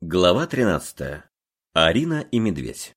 Глава 13. Арина и медведь.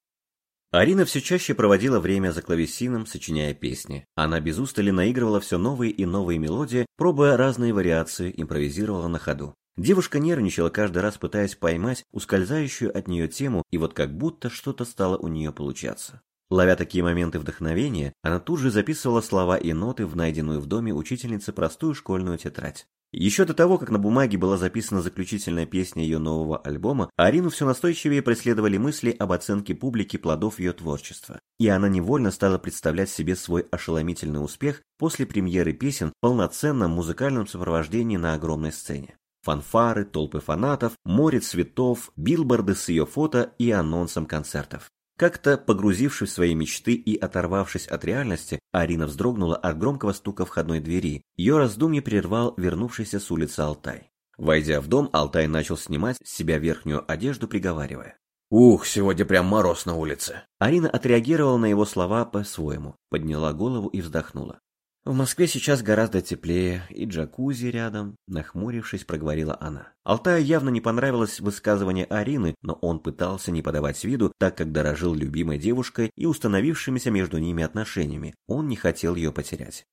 Арина все чаще проводила время за клавесином, сочиняя песни. Она без устали наигрывала все новые и новые мелодии, пробуя разные вариации, импровизировала на ходу. Девушка нервничала каждый раз, пытаясь поймать ускользающую от нее тему, и вот как будто что-то стало у нее получаться. Ловя такие моменты вдохновения, она тут же записывала слова и ноты в найденную в доме учительницы простую школьную тетрадь. Еще до того, как на бумаге была записана заключительная песня ее нового альбома, Арину все настойчивее преследовали мысли об оценке публики плодов ее творчества. И она невольно стала представлять себе свой ошеломительный успех после премьеры песен в полноценном музыкальном сопровождении на огромной сцене. Фанфары, толпы фанатов, море цветов, билборды с ее фото и анонсом концертов. Как-то погрузившись в свои мечты и оторвавшись от реальности, Арина вздрогнула от громкого стука входной двери. Ее раздумье прервал вернувшийся с улицы Алтай. Войдя в дом, Алтай начал снимать с себя верхнюю одежду, приговаривая. «Ух, сегодня прям мороз на улице!» Арина отреагировала на его слова по-своему, подняла голову и вздохнула. В Москве сейчас гораздо теплее, и джакузи рядом, нахмурившись, проговорила она. Алтаю явно не понравилось высказывание Арины, но он пытался не подавать виду, так как дорожил любимой девушкой и установившимися между ними отношениями. Он не хотел ее потерять.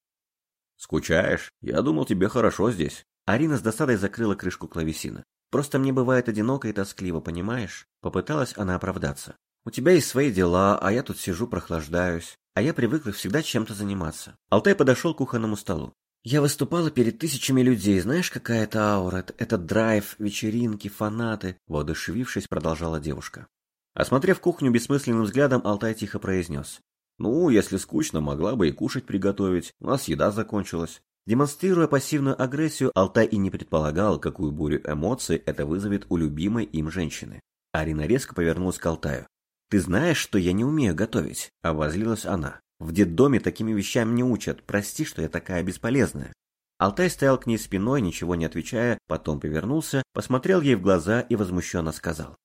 «Скучаешь? Я думал, тебе хорошо здесь». Арина с досадой закрыла крышку клавесина. «Просто мне бывает одиноко и тоскливо, понимаешь?» Попыталась она оправдаться. «У тебя есть свои дела, а я тут сижу прохлаждаюсь а я привыкла всегда чем-то заниматься. Алтай подошел к кухонному столу. Я выступала перед тысячами людей, знаешь, какая это аура, этот драйв, вечеринки, фанаты, воодушевившись, продолжала девушка. Осмотрев кухню бессмысленным взглядом, Алтай тихо произнес. «Ну, если скучно, могла бы и кушать приготовить. У нас еда закончилась». Демонстрируя пассивную агрессию, Алтай и не предполагал, какую бурю эмоций это вызовет у любимой им женщины. Арина резко повернулась к Алтаю. «Ты знаешь, что я не умею готовить?» – обозлилась она. «В детдоме такими вещами не учат. Прости, что я такая бесполезная». Алтай стоял к ней спиной, ничего не отвечая, потом повернулся, посмотрел ей в глаза и возмущенно сказал.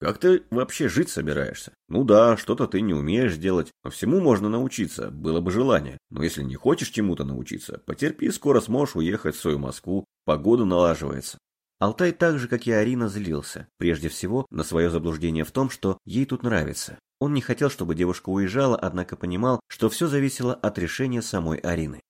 «Как ты вообще жить собираешься? Ну да, что-то ты не умеешь делать, но всему можно научиться, было бы желание. Но если не хочешь чему-то научиться, потерпи, скоро сможешь уехать в свою Москву, погода налаживается. Алтай так же, как и Арина, злился. Прежде всего, на свое заблуждение в том, что ей тут нравится. Он не хотел, чтобы девушка уезжала, однако понимал, что все зависело от решения самой Арины.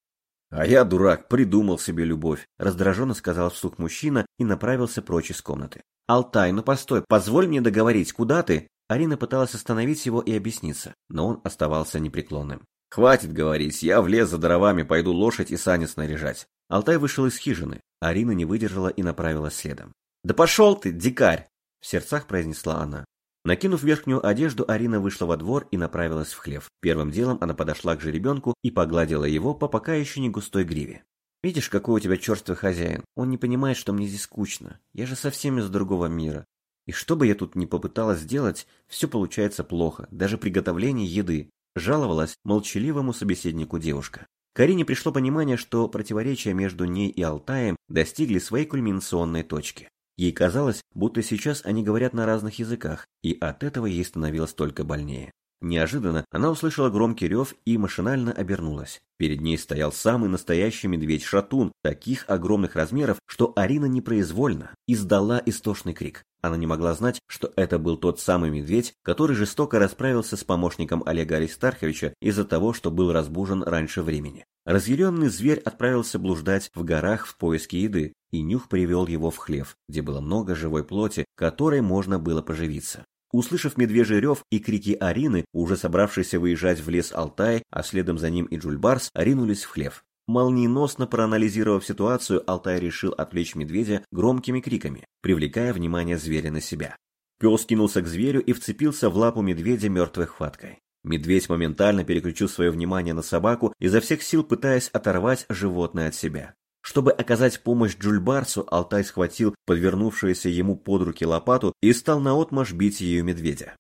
«А я, дурак, придумал себе любовь», – раздраженно сказал вслух мужчина и направился прочь из комнаты. «Алтай, ну постой, позволь мне договорить, куда ты?» Арина пыталась остановить его и объясниться, но он оставался непреклонным. «Хватит говорить, я в лес за дровами пойду лошадь и сани снаряжать». Алтай вышел из хижины. Арина не выдержала и направилась следом. «Да пошел ты, дикарь!» – в сердцах произнесла она. Накинув верхнюю одежду, Арина вышла во двор и направилась в хлев. Первым делом она подошла к жеребенку и погладила его по пока еще не густой гриве. «Видишь, какой у тебя черствый хозяин? Он не понимает, что мне здесь скучно. Я же совсем из другого мира. И что бы я тут ни попыталась сделать, все получается плохо, даже приготовление еды», – жаловалась молчаливому собеседнику девушка. Карине пришло понимание, что противоречия между ней и Алтаем достигли своей кульминационной точки. Ей казалось, будто сейчас они говорят на разных языках, и от этого ей становилось только больнее. Неожиданно она услышала громкий рев и машинально обернулась. Перед ней стоял самый настоящий медведь-шатун, таких огромных размеров, что Арина непроизвольно издала истошный крик. Она не могла знать, что это был тот самый медведь, который жестоко расправился с помощником Олега Аристарховича из-за того, что был разбужен раньше времени. Разъяренный зверь отправился блуждать в горах в поиске еды, и нюх привел его в хлев, где было много живой плоти, которой можно было поживиться. Услышав медвежий рев и крики Арины, уже собравшейся выезжать в лес Алтай, а следом за ним и Джульбарс, ринулись в хлев. Молниеносно проанализировав ситуацию, Алтай решил отвлечь медведя громкими криками, привлекая внимание зверя на себя. Пес кинулся к зверю и вцепился в лапу медведя мертвой хваткой. Медведь моментально переключил свое внимание на собаку, изо всех сил пытаясь оторвать животное от себя. Чтобы оказать помощь Джульбарсу, Алтай схватил подвернувшуюся ему под руки лопату и стал наотмашь бить ею медведя.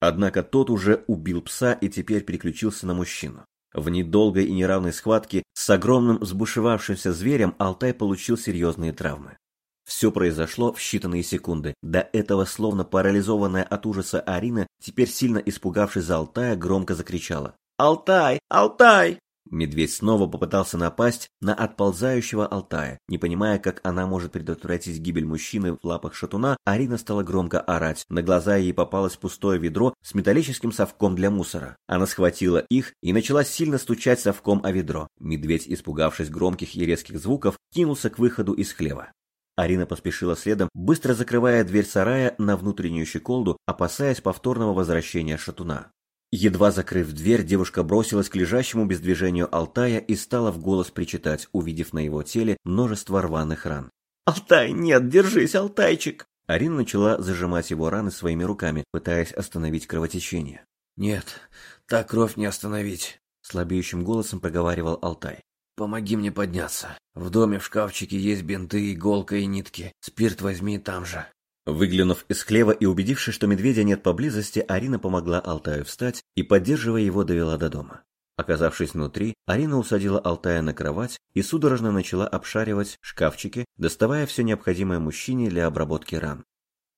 Однако тот уже убил пса и теперь переключился на мужчину. В недолгой и неравной схватке с огромным взбушевавшимся зверем Алтай получил серьезные травмы. Все произошло в считанные секунды. До этого словно парализованная от ужаса Арина, теперь сильно испугавшись за Алтая, громко закричала. «Алтай! Алтай!» Медведь снова попытался напасть на отползающего Алтая. Не понимая, как она может предотвратить гибель мужчины в лапах шатуна, Арина стала громко орать. На глаза ей попалось пустое ведро с металлическим совком для мусора. Она схватила их и начала сильно стучать совком о ведро. Медведь, испугавшись громких и резких звуков, кинулся к выходу из хлева. Арина поспешила следом, быстро закрывая дверь сарая на внутреннюю щеколду, опасаясь повторного возвращения шатуна. Едва закрыв дверь, девушка бросилась к лежащему без движения Алтая и стала в голос причитать, увидев на его теле множество рваных ран. «Алтай, нет, держись, Алтайчик!» Арина начала зажимать его раны своими руками, пытаясь остановить кровотечение. «Нет, так кровь не остановить», — слабеющим голосом проговаривал Алтай. «Помоги мне подняться. В доме в шкафчике есть бинты, иголка и нитки. Спирт возьми там же». Выглянув из хлева и убедившись, что медведя нет поблизости, Арина помогла Алтаю встать и, поддерживая его, довела до дома. Оказавшись внутри, Арина усадила Алтая на кровать и судорожно начала обшаривать шкафчики, доставая все необходимое мужчине для обработки ран.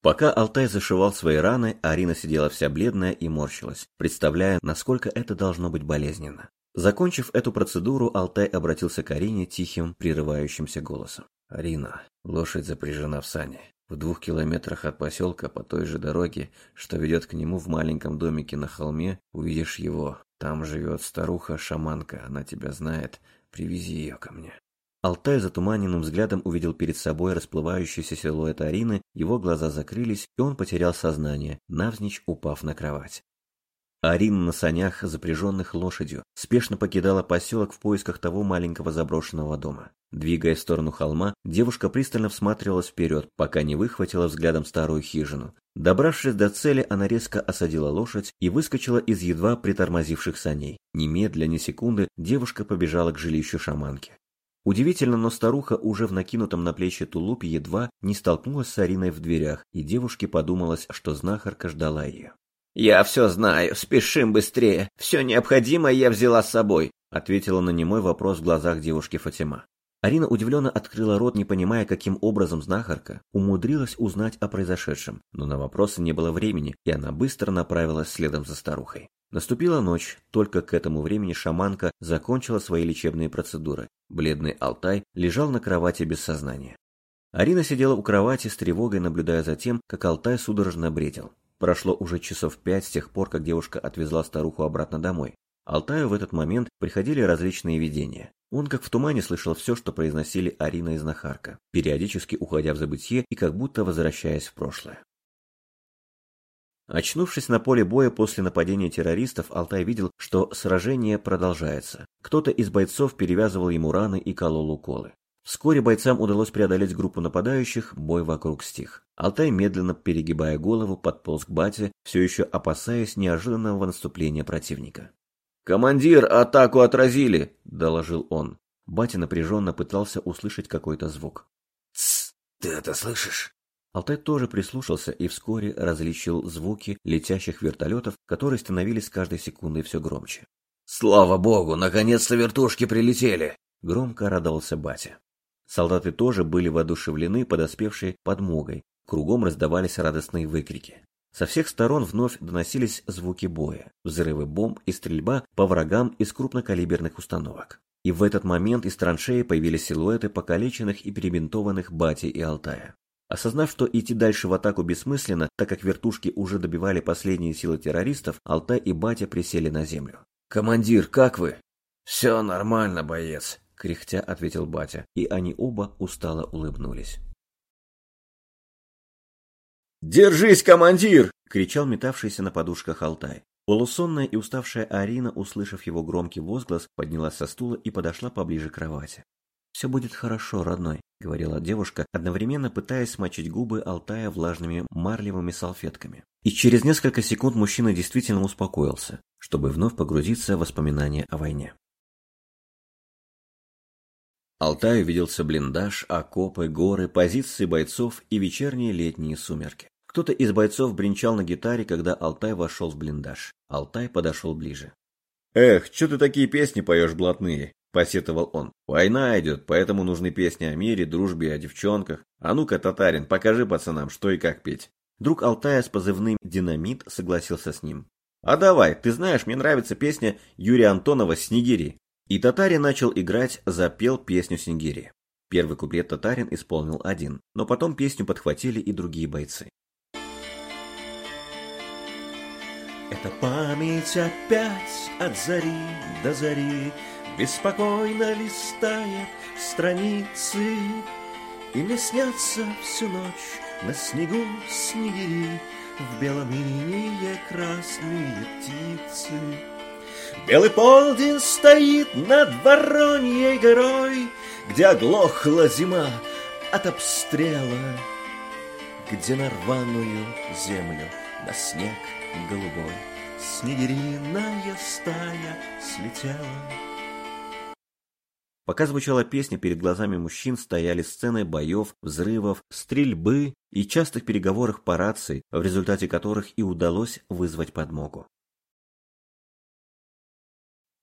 Пока Алтай зашивал свои раны, Арина сидела вся бледная и морщилась, представляя, насколько это должно быть болезненно. Закончив эту процедуру, Алтай обратился к Арине тихим, прерывающимся голосом. «Арина, лошадь запряжена в сане. В двух километрах от поселка по той же дороге, что ведет к нему в маленьком домике на холме, увидишь его. Там живет старуха-шаманка, она тебя знает. Привези ее ко мне. Алтай затуманенным взглядом увидел перед собой расплывающийся силуэт Арины, его глаза закрылись, и он потерял сознание, навзничь упав на кровать. Арина на санях, запряженных лошадью, спешно покидала поселок в поисках того маленького заброшенного дома. Двигаясь в сторону холма, девушка пристально всматривалась вперед, пока не выхватила взглядом старую хижину. Добравшись до цели, она резко осадила лошадь и выскочила из едва притормозивших саней. Немедля, ни секунды, девушка побежала к жилищу шаманки. Удивительно, но старуха уже в накинутом на плечи тулупе едва не столкнулась с Ариной в дверях, и девушке подумалось, что знахарка ждала ее. «Я все знаю, спешим быстрее. Все необходимое я взяла с собой», ответила на немой вопрос в глазах девушки Фатима. Арина удивленно открыла рот, не понимая, каким образом знахарка умудрилась узнать о произошедшем, но на вопросы не было времени, и она быстро направилась следом за старухой. Наступила ночь, только к этому времени шаманка закончила свои лечебные процедуры. Бледный Алтай лежал на кровати без сознания. Арина сидела у кровати с тревогой, наблюдая за тем, как Алтай судорожно бредил. Прошло уже часов пять с тех пор, как девушка отвезла старуху обратно домой. Алтаю в этот момент приходили различные видения. Он как в тумане слышал все, что произносили Арина и знахарка, периодически уходя в забытье и как будто возвращаясь в прошлое. Очнувшись на поле боя после нападения террористов, Алтай видел, что сражение продолжается. Кто-то из бойцов перевязывал ему раны и колол уколы. Вскоре бойцам удалось преодолеть группу нападающих, бой вокруг стих. Алтай, медленно перегибая голову, подполз к бате, все еще опасаясь неожиданного наступления противника. «Командир, атаку отразили!» – доложил он. Батя напряженно пытался услышать какой-то звук. «Тссс, ты это слышишь?» Алтай тоже прислушался и вскоре различил звуки летящих вертолетов, которые становились с каждой секундой все громче. «Слава богу, наконец-то вертушки прилетели!» – громко радовался батя. Солдаты тоже были воодушевлены подоспевшей подмогой. Кругом раздавались радостные выкрики. Со всех сторон вновь доносились звуки боя, взрывы бомб и стрельба по врагам из крупнокалиберных установок. И в этот момент из траншеи появились силуэты покалеченных и перебинтованных Бати и Алтая. Осознав, что идти дальше в атаку бессмысленно, так как вертушки уже добивали последние силы террористов, Алтай и Батя присели на землю. «Командир, как вы?» «Все нормально, боец кряхтя ответил батя, и они оба устало улыбнулись. «Держись, командир!» — кричал метавшийся на подушках Алтай. Полусонная и уставшая Арина, услышав его громкий возглас, поднялась со стула и подошла поближе к кровати. «Все будет хорошо, родной», — говорила девушка, одновременно пытаясь смочить губы Алтая влажными марлевыми салфетками. И через несколько секунд мужчина действительно успокоился, чтобы вновь погрузиться в воспоминания о войне. Алтаю виделся блиндаж, окопы, горы, позиции бойцов и вечерние летние сумерки. Кто-то из бойцов бренчал на гитаре, когда Алтай вошел в блиндаж. Алтай подошел ближе. «Эх, что ты такие песни поешь блатные?» – посетовал он. «Война идет, поэтому нужны песни о мире, дружбе, о девчонках. А ну-ка, татарин, покажи пацанам, что и как петь». Друг Алтая с позывным «Динамит» согласился с ним. «А давай, ты знаешь, мне нравится песня Юрия Антонова «Снегири». И татарин начал играть, запел песню Сингири. Первый куплет татарин исполнил один, но потом песню подхватили и другие бойцы. Это память опять от зари до зари Беспокойно листает страницы И мне снятся всю ночь на снегу снегири В белом инее красные птицы Белый полдень стоит над Вороньей горой, Где оглохла зима от обстрела, Где на рваную землю на снег голубой Снегириная стая слетела. Пока звучала песня, перед глазами мужчин стояли сцены боев, взрывов, стрельбы и частых переговоров по рации, в результате которых и удалось вызвать подмогу.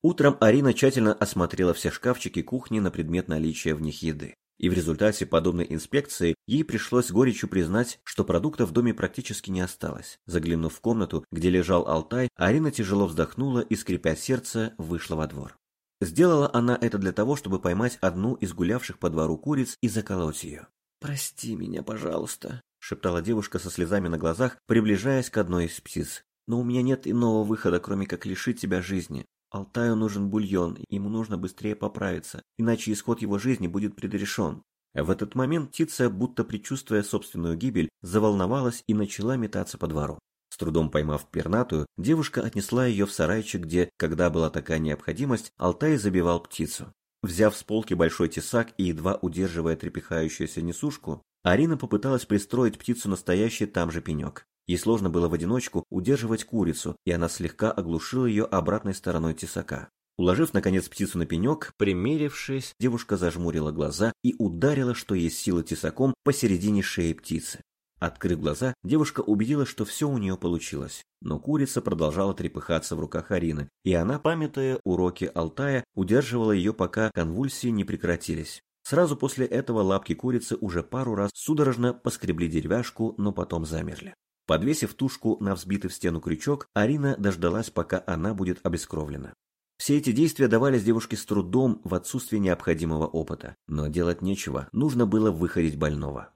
Утром Арина тщательно осмотрела все шкафчики кухни на предмет наличия в них еды. И в результате подобной инспекции ей пришлось горечью признать, что продуктов в доме практически не осталось. Заглянув в комнату, где лежал Алтай, Арина тяжело вздохнула и, скрипя сердце, вышла во двор. Сделала она это для того, чтобы поймать одну из гулявших по двору куриц и заколоть ее. «Прости меня, пожалуйста», — шептала девушка со слезами на глазах, приближаясь к одной из птиц. «Но у меня нет иного выхода, кроме как лишить тебя жизни. Алтаю нужен бульон, ему нужно быстрее поправиться, иначе исход его жизни будет предрешен». В этот момент птица, будто предчувствуя собственную гибель, заволновалась и начала метаться по двору. С трудом поймав пернатую, девушка отнесла ее в сарайчик, где, когда была такая необходимость, Алтай забивал птицу. Взяв с полки большой тесак и едва удерживая трепыхающуюся несушку, Арина попыталась пристроить птицу настоящий там же пенек. Ей сложно было в одиночку удерживать курицу, и она слегка оглушила ее обратной стороной тесака. Уложив, наконец, птицу на пенек, примерившись, девушка зажмурила глаза и ударила, что есть силы тесаком, посередине шеи птицы. Открыв глаза, девушка убедилась, что все у нее получилось. Но курица продолжала трепыхаться в руках Арины, и она, памятая уроки Алтая, удерживала ее, пока конвульсии не прекратились. Сразу после этого лапки курицы уже пару раз судорожно поскребли деревяшку, но потом замерли. Подвесив тушку на взбитый в стену крючок, Арина дождалась, пока она будет обескровлена. Все эти действия давались девушке с трудом в отсутствие необходимого опыта, но делать нечего, нужно было выходить больного.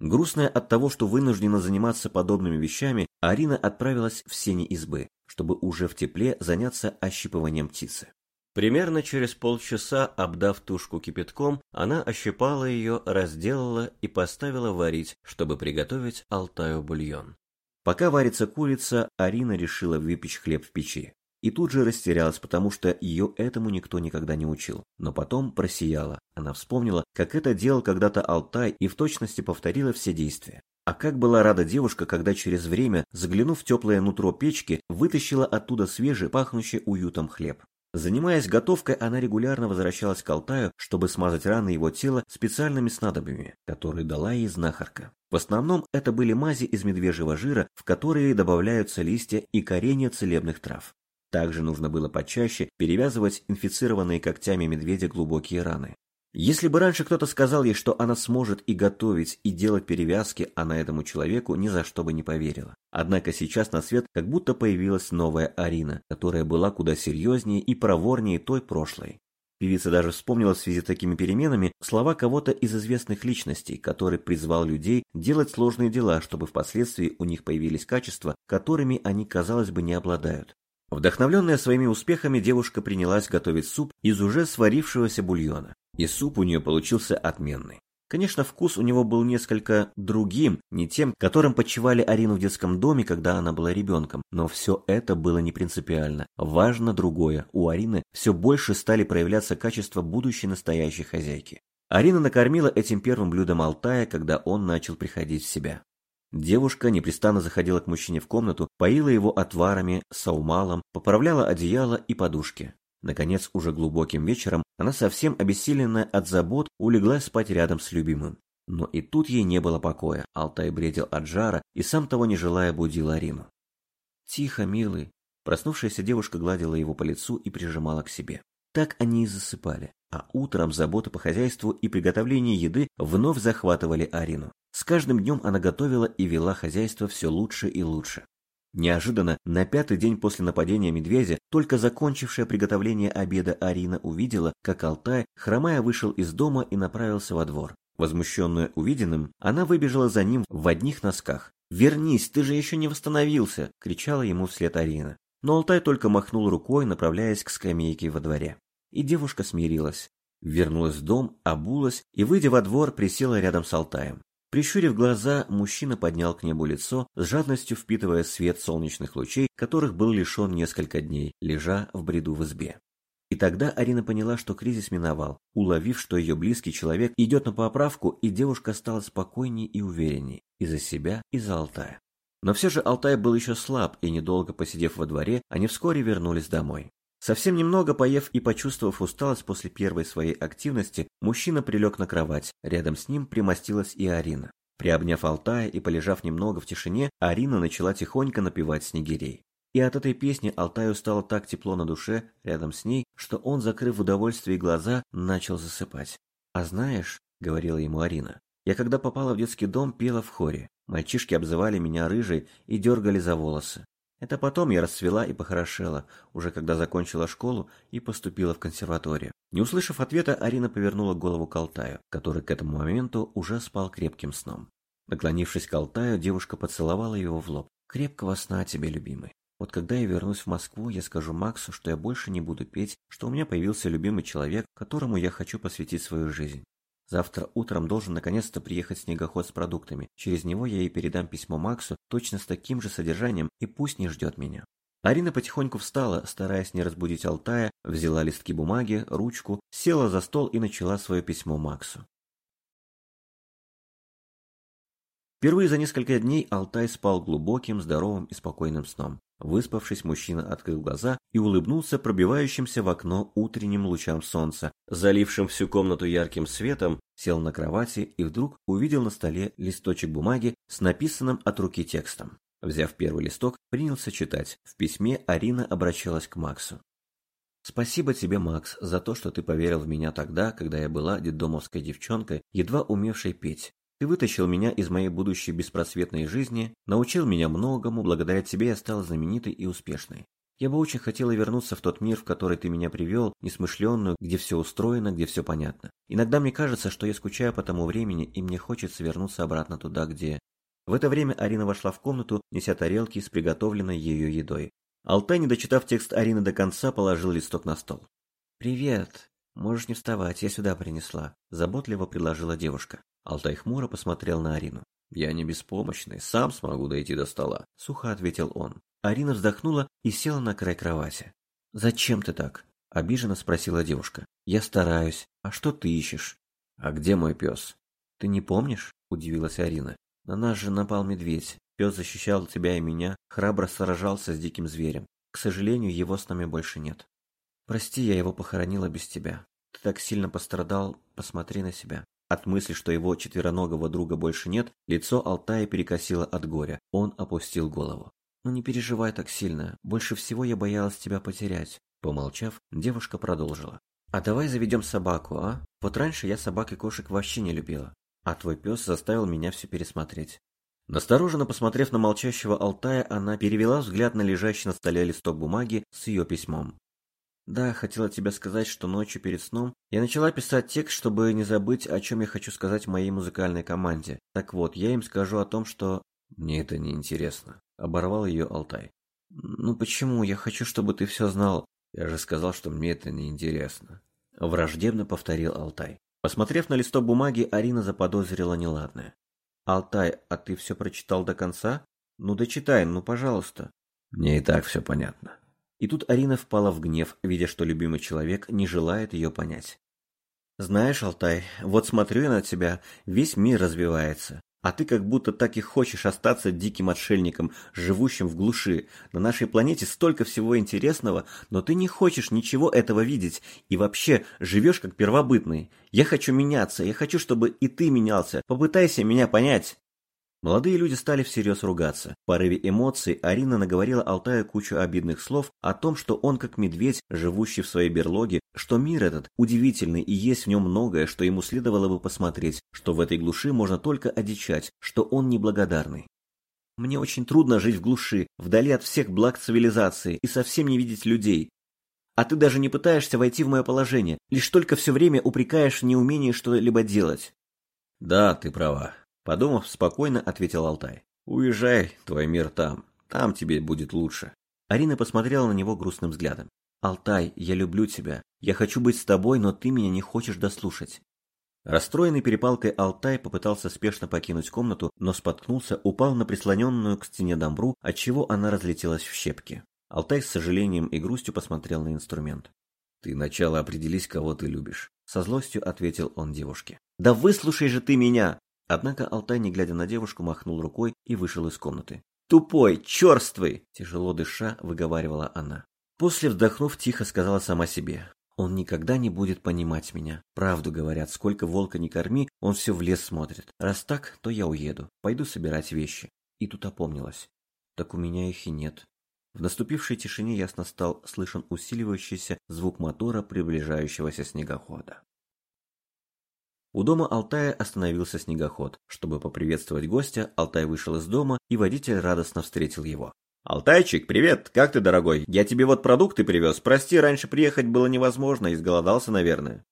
Грустная от того, что вынуждена заниматься подобными вещами, Арина отправилась в сени избы, чтобы уже в тепле заняться ощипыванием птицы. Примерно через полчаса, обдав тушку кипятком, она ощипала ее, разделала и поставила варить, чтобы приготовить Алтаю бульон. Пока варится курица, Арина решила выпечь хлеб в печи. И тут же растерялась, потому что ее этому никто никогда не учил. Но потом просияла. Она вспомнила, как это делал когда-то Алтай и в точности повторила все действия. А как была рада девушка, когда через время, заглянув в теплое нутро печки, вытащила оттуда свежий, пахнущий уютом хлеб. Занимаясь готовкой, она регулярно возвращалась к Алтаю, чтобы смазать раны его тела специальными снадобьями, которые дала ей знахарка. В основном это были мази из медвежьего жира, в которые добавляются листья и коренья целебных трав. Также нужно было почаще перевязывать инфицированные когтями медведя глубокие раны. Если бы раньше кто-то сказал ей, что она сможет и готовить, и делать перевязки, она этому человеку ни за что бы не поверила. Однако сейчас на свет как будто появилась новая Арина, которая была куда серьезнее и проворнее той прошлой. Певица даже вспомнила в связи с такими переменами слова кого-то из известных личностей, который призвал людей делать сложные дела, чтобы впоследствии у них появились качества, которыми они, казалось бы, не обладают. Вдохновленная своими успехами, девушка принялась готовить суп из уже сварившегося бульона. И суп у нее получился отменный. Конечно, вкус у него был несколько другим, не тем, которым почивали Арину в детском доме, когда она была ребенком, но все это было не принципиально. Важно другое. У Арины все больше стали проявляться качества будущей настоящей хозяйки. Арина накормила этим первым блюдом Алтая, когда он начал приходить в себя. Девушка непрестанно заходила к мужчине в комнату, поила его отварами, саумалом, поправляла одеяло и подушки. Наконец, уже глубоким вечером, она совсем обессиленная от забот улеглась спать рядом с любимым. Но и тут ей не было покоя. Алтай бредил от жара и сам того не желая будил Арину. «Тихо, милый!» Проснувшаяся девушка гладила его по лицу и прижимала к себе. Так они и засыпали. А утром забота по хозяйству и приготовление еды вновь захватывали Арину. С каждым днем она готовила и вела хозяйство все лучше и лучше. Неожиданно, на пятый день после нападения медведя, только закончившая приготовление обеда Арина увидела, как Алтай, хромая, вышел из дома и направился во двор. Возмущенная увиденным, она выбежала за ним в одних носках. «Вернись, ты же еще не восстановился!» – кричала ему вслед Арина. Но Алтай только махнул рукой, направляясь к скамейке во дворе. И девушка смирилась. Вернулась в дом, обулась и, выйдя во двор, присела рядом с Алтаем. Прищурив глаза, мужчина поднял к небу лицо, с жадностью впитывая свет солнечных лучей, которых был лишен несколько дней, лежа в бреду в избе. И тогда Арина поняла, что кризис миновал. Уловив, что ее близкий человек идет на поправку, и девушка стала спокойнее и уверенней. И за себя, и за Алтая. Но все же Алтай был еще слаб, и недолго посидев во дворе, они вскоре вернулись домой. Совсем немного поев и почувствовав усталость после первой своей активности, мужчина прилег на кровать. Рядом с ним примостилась и Арина. Приобняв Алтая и полежав немного в тишине, Арина начала тихонько напевать снегирей. И от этой песни Алтаю стало так тепло на душе рядом с ней, что он, закрыв в удовольствии глаза, начал засыпать. «А знаешь», — говорила ему Арина, — «я когда попала в детский дом, пела в хоре. Мальчишки обзывали меня рыжей и дергали за волосы. Это потом я расцвела и похорошела, уже когда закончила школу и поступила в консерваторию. Не услышав ответа, Арина повернула голову к Алтаю, который к этому моменту уже спал крепким сном. Наклонившись к Алтаю, девушка поцеловала его в лоб. «Крепкого сна тебе, любимый. Вот когда я вернусь в Москву, я скажу Максу, что я больше не буду петь, что у меня появился любимый человек, которому я хочу посвятить свою жизнь. Завтра утром должен наконец-то приехать снегоход с продуктами. Через него я ей передам письмо Максу точно с таким же содержанием и пусть не ждет меня. Арина потихоньку встала, стараясь не разбудить Алтая, взяла листки бумаги, ручку, села за стол и начала свое письмо Максу. Впервые за несколько дней Алтай спал глубоким, здоровым и спокойным сном. Выспавшись, мужчина открыл глаза и улыбнулся пробивающимся в окно утренним лучам солнца, залившим всю комнату ярким светом, сел на кровати и вдруг увидел на столе листочек бумаги с написанным от руки текстом. Взяв первый листок, принялся читать. В письме Арина обращалась к Максу. «Спасибо тебе, Макс, за то, что ты поверил в меня тогда, когда я была детдомовской девчонкой, едва умевшей петь. Ты вытащил меня из моей будущей беспросветной жизни, научил меня многому, благодаря тебе я стала знаменитой и успешной. Я бы очень хотела вернуться в тот мир, в который ты меня привел, несмышленную, где все устроено, где все понятно. Иногда мне кажется, что я скучаю по тому времени, и мне хочется вернуться обратно туда, где... В это время Арина вошла в комнату, неся тарелки с приготовленной ее едой. Алтай, не дочитав текст Арины до конца, положил листок на стол. «Привет. Можешь не вставать, я сюда принесла», – заботливо предложила девушка. Алтай хмуро посмотрел на Арину. «Я не беспомощный, сам смогу дойти до стола», — сухо ответил он. Арина вздохнула и села на край кровати. «Зачем ты так?» — обиженно спросила девушка. «Я стараюсь. А что ты ищешь?» «А где мой пес?» «Ты не помнишь?» — удивилась Арина. «На нас же напал медведь. Пес защищал тебя и меня, храбро сражался с диким зверем. К сожалению, его с нами больше нет. Прости, я его похоронила без тебя. Ты так сильно пострадал, посмотри на себя. От мысли, что его четвероногого друга больше нет, лицо Алтая перекосило от горя. Он опустил голову. «Ну не переживай так сильно. Больше всего я боялась тебя потерять». Помолчав, девушка продолжила. «А давай заведем собаку, а? Вот раньше я собак и кошек вообще не любила. А твой пес заставил меня все пересмотреть». Настороженно посмотрев на молчащего Алтая, она перевела взгляд на лежащий на столе листок бумаги с ее письмом. Да, хотела тебе сказать, что ночью перед сном я начала писать текст, чтобы не забыть, о чем я хочу сказать моей музыкальной команде. Так вот, я им скажу о том, что... Мне это не интересно. Оборвал ее Алтай. Ну почему? Я хочу, чтобы ты все знал. Я же сказал, что мне это не интересно. Враждебно повторил Алтай. Посмотрев на листок бумаги, Арина заподозрила неладное. «Алтай, а ты все прочитал до конца? Ну дочитай, ну пожалуйста». «Мне и так все понятно». И тут Арина впала в гнев, видя, что любимый человек не желает ее понять. «Знаешь, Алтай, вот смотрю я на тебя, весь мир развивается. А ты как будто так и хочешь остаться диким отшельником, живущим в глуши. На нашей планете столько всего интересного, но ты не хочешь ничего этого видеть и вообще живешь как первобытный. Я хочу меняться, я хочу, чтобы и ты менялся. Попытайся меня понять. Молодые люди стали всерьез ругаться. В порыве эмоций Арина наговорила Алтаю кучу обидных слов о том, что он как медведь, живущий в своей берлоге, что мир этот удивительный и есть в нем многое, что ему следовало бы посмотреть, что в этой глуши можно только одичать, что он неблагодарный. Мне очень трудно жить в глуши, вдали от всех благ цивилизации и совсем не видеть людей. А ты даже не пытаешься войти в мое положение, лишь только все время упрекаешь в неумении что-либо делать. Да, ты права. Подумав, спокойно ответил Алтай. Уезжай, твой мир там. Там тебе будет лучше. Арина посмотрела на него грустным взглядом. «Алтай, я люблю тебя. Я хочу быть с тобой, но ты меня не хочешь дослушать». Расстроенный перепалкой Алтай попытался спешно покинуть комнату, но споткнулся, упал на прислоненную к стене дамбру, отчего она разлетелась в щепки. Алтай с сожалением и грустью посмотрел на инструмент. «Ты начало определись, кого ты любишь», — со злостью ответил он девушке. «Да выслушай же ты меня!» Однако Алтай, не глядя на девушку, махнул рукой и вышел из комнаты. «Тупой, черствый!» – тяжело дыша, выговаривала она. После, вздохнув, тихо сказала сама себе. Он никогда не будет понимать меня. Правду говорят, сколько волка не корми, он все в лес смотрит. Раз так, то я уеду. Пойду собирать вещи. И тут опомнилась. Так у меня их и нет. В наступившей тишине ясно стал слышен усиливающийся звук мотора приближающегося снегохода. У дома Алтая остановился снегоход. Чтобы поприветствовать гостя, Алтай вышел из дома, и водитель радостно встретил его. «Алтайчик, привет! Как ты, дорогой? Я тебе вот продукты привез. Прости, раньше приехать было невозможно, изголодался, наверное».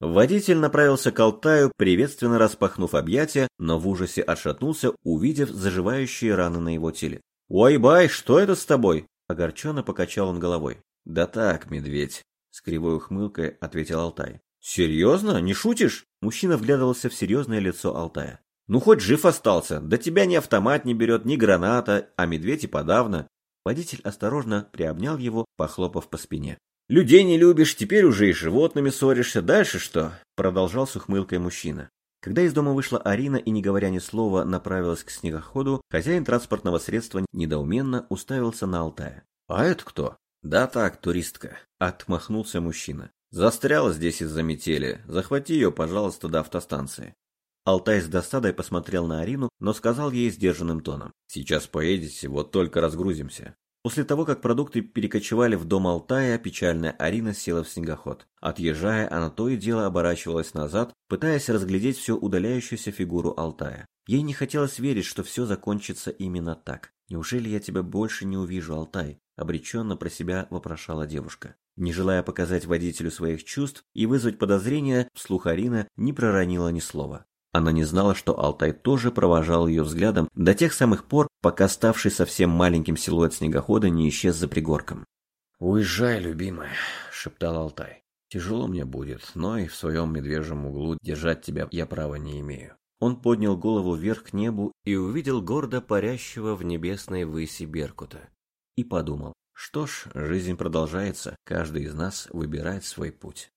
Водитель направился к Алтаю, приветственно распахнув объятия, но в ужасе отшатнулся, увидев заживающие раны на его теле. «Ой, бай, что это с тобой?» Огорченно покачал он головой. «Да так, медведь», — с кривой ухмылкой ответил Алтай. «Серьезно? Не шутишь?» Мужчина вглядывался в серьезное лицо Алтая. Ну хоть жив остался, да тебя ни автомат не берет, ни граната, а медведь и подавно. Водитель осторожно приобнял его, похлопав по спине. «Людей не любишь, теперь уже и животными ссоришься. Дальше что?» Продолжал с ухмылкой мужчина. Когда из дома вышла Арина и, не говоря ни слова, направилась к снегоходу, хозяин транспортного средства недоуменно уставился на Алтая. «А это кто?» «Да так, туристка», — отмахнулся мужчина. «Застряла здесь из-за метели. Захвати ее, пожалуйста, до автостанции». Алтай с досадой посмотрел на Арину, но сказал ей сдержанным тоном. «Сейчас поедете, вот только разгрузимся». После того, как продукты перекочевали в дом Алтая, печальная Арина села в снегоход. Отъезжая, она то и дело оборачивалась назад, пытаясь разглядеть всю удаляющуюся фигуру Алтая. Ей не хотелось верить, что все закончится именно так. «Неужели я тебя больше не увижу, Алтай?» – обреченно про себя вопрошала девушка. Не желая показать водителю своих чувств и вызвать подозрения, вслух Арина не проронила ни слова. Она не знала, что Алтай тоже провожал ее взглядом до тех самых пор, пока ставший совсем маленьким силуэт снегохода не исчез за пригорком. «Уезжай, любимая», — шептал Алтай. «Тяжело мне будет, но и в своем медвежьем углу держать тебя я права не имею». Он поднял голову вверх к небу и увидел гордо парящего в небесной выси Беркута. И подумал, что ж, жизнь продолжается, каждый из нас выбирает свой путь.